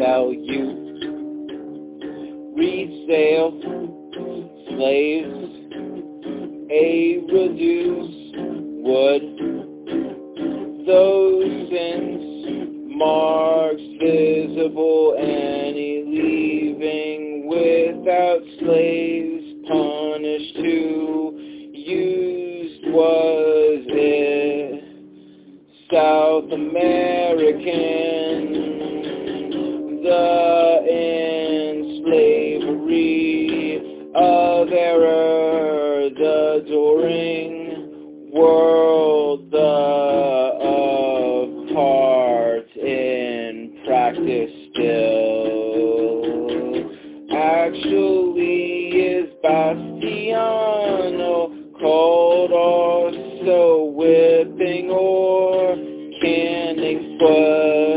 value. Resale slaves, a reduce would those sins marks visible any leaving without slaves punished who used was it South American slavery of error the adoring world the of part in practice still. Actually is Bastinado called also whipping or canning foot